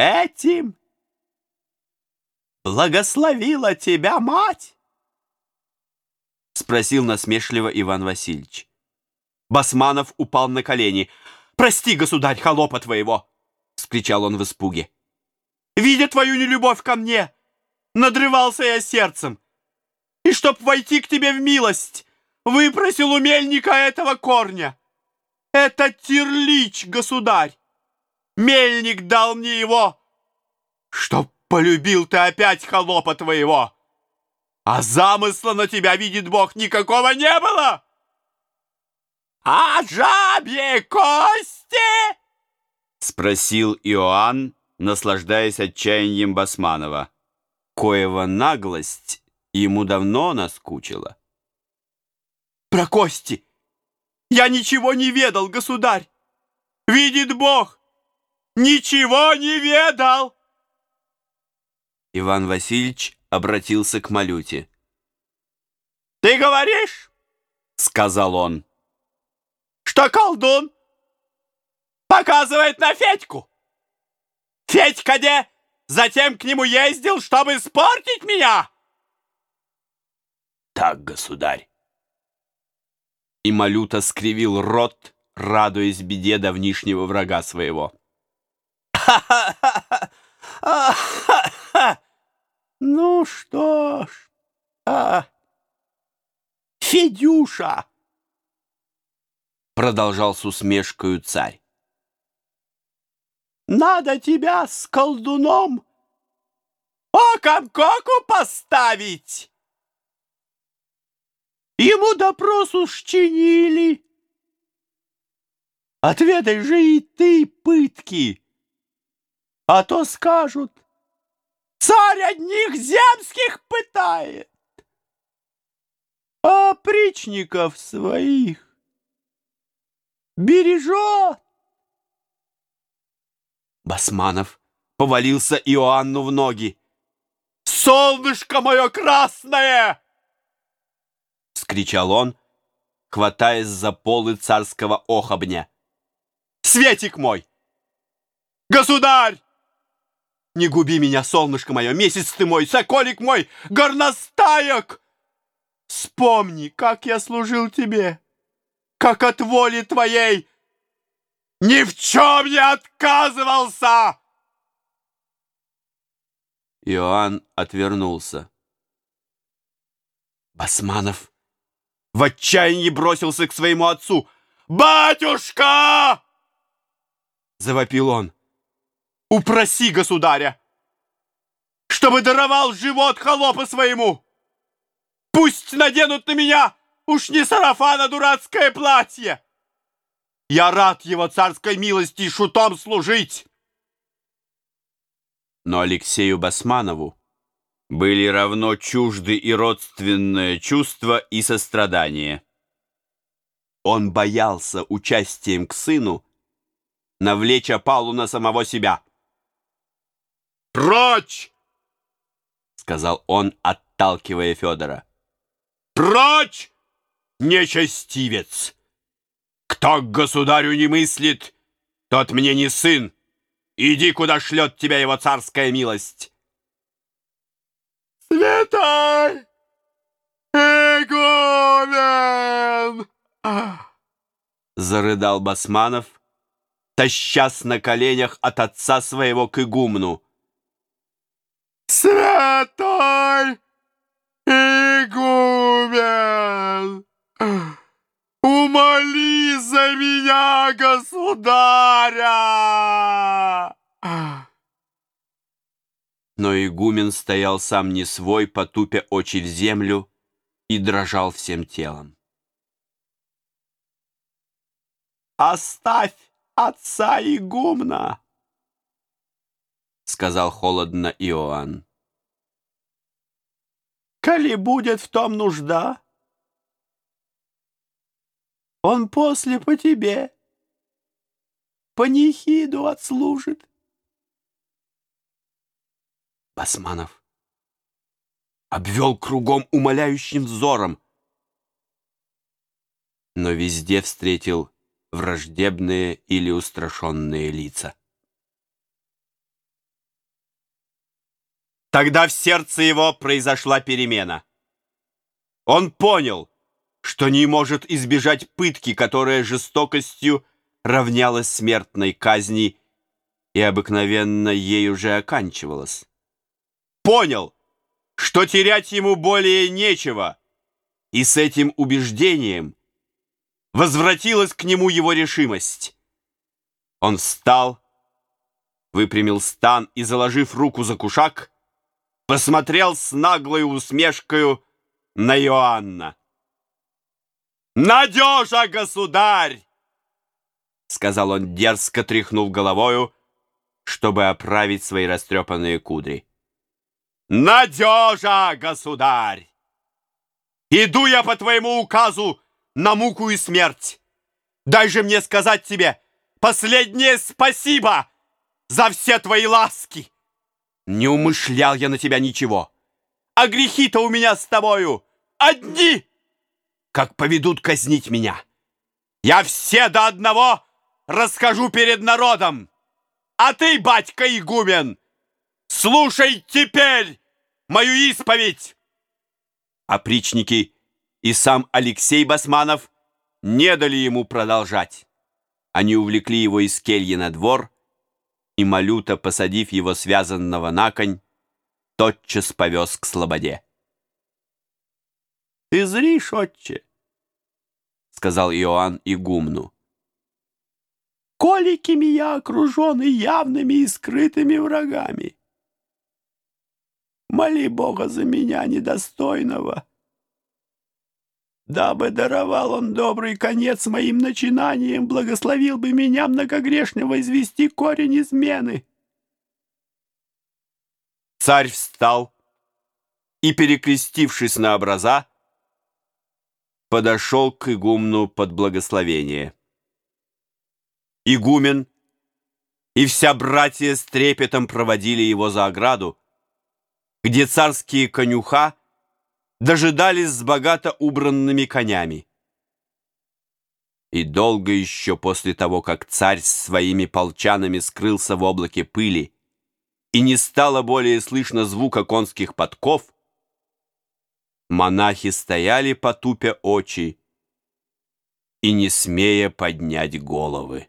Этим благословила тебя мать? Спросил насмешливо Иван Васильевич. Басманов упал на колени. «Прости, государь, холопа твоего!» — скричал он в испуге. «Видя твою нелюбовь ко мне, надрывался я сердцем, и чтоб войти к тебе в милость, выпросил у мельника этого корня. Это терлич, государь! Мельник дал мне его, чтоб полюбил ты опять холопа твоего. А замысла на тебя, видит Бог, никакого не было!» «А жабье кости?» — спросил Иоанн, наслаждаясь отчаянием Басманова. Коева наглость ему давно наскучила. «Про кости! Я ничего не ведал, государь! Видит Бог! Ничего не ведал!» Иван Васильевич обратился к Малюте. «Ты говоришь?» — сказал он что колдун показывает на Федьку. Федька где затем к нему ездил, чтобы испортить меня? Так, государь. И Малюта скривил рот, радуясь беде давнишнего врага своего. Ну что ж, а, Федюша, продолжал с усмешкою царь. Надо тебя с колдуном оком коку поставить. Ему допрос ущинили. Отведай же и ты пытки, а то скажут, царь одних земских пытает, а причников своих бережет. Басманов повалился Иоанну в ноги. «Солнышко мое красное!» — скричал он, хватаясь за полы царского охобня. «Светик мой! Государь! Не губи меня, солнышко мое, месяц ты мой, соколик мой, горностаек! Вспомни, как я служил тебе!» как от воли твоей ни в чем не отказывался!» Иоанн отвернулся. Басманов в отчаянии бросился к своему отцу. «Батюшка!» — завопил он. «Упроси государя, чтобы даровал живот холопа своему! Пусть наденут на меня Уж не сарафан, а дурацкое платье! Я рад его царской милости шутом служить!» Но Алексею Басманову были равно чужды и родственное чувство, и сострадание. Он боялся участием к сыну навлечь опалу на самого себя. «Прочь!» — сказал он, отталкивая Федора. «Прочь! нечестивец! Кто к государю не мыслит, тот мне не сын. Иди, куда шлет тебя его царская милость. Святой игумен! Зарыдал Басманов, тащась на коленях от отца своего к игумну. Святой игумен! Умоли за меня, государя! Но игумен стоял сам не свой, потупя очи в землю, и дрожал всем телом. «Оставь отца игумна!» — сказал холодно Иоанн. «Коли будет в том нужда, он после по тебе панихиду отслужит. Басманов обвел кругом умоляющим взором, но везде встретил враждебные или устрашенные лица. Тогда в сердце его произошла перемена. Он понял, что не может избежать пытки, которая жестокостью равнялась смертной казни и обыкновенно ей уже оканчивалась. Понял, что терять ему более нечего, и с этим убеждением возвратилась к нему его решимость. Он встал, выпрямил стан и, заложив руку за кушак, посмотрел с наглой усмешкою на Иоанна. «Надежа, государь!» — сказал он, дерзко тряхнув головою, чтобы оправить свои растрепанные кудри. «Надежа, государь! Иду я по твоему указу на муку и смерть. Дай же мне сказать тебе последнее спасибо за все твои ласки!» Не умышлял я на тебя ничего. А грехи-то у меня с тобою одни, как поведут казнить меня. Я все до одного расскажу перед народом. А ты, батька игумен, слушай теперь мою исповедь. Опричники и сам Алексей Басманов не дали ему продолжать. Они увлекли его из кельи на двор, и Малюта, посадив его связанного на конь, тотчас повез к слободе. «Ты зришь, отче!» — сказал Иоанн игумну. «Коликими я окружен и явными и скрытыми врагами. Моли Бога за меня недостойного» дабы даровал он добрый конец моим начинаниям, благословил бы меня многогрешного извести корень измены. Царь встал и, перекрестившись на образа, подошел к игумну под благословение. Игумен и вся братья с трепетом проводили его за ограду, где царские конюха дожидались с богато убранными конями. И долго еще после того, как царь с своими полчанами скрылся в облаке пыли, и не стало более слышно звука конских подков, монахи стояли потупя очи и не смея поднять головы.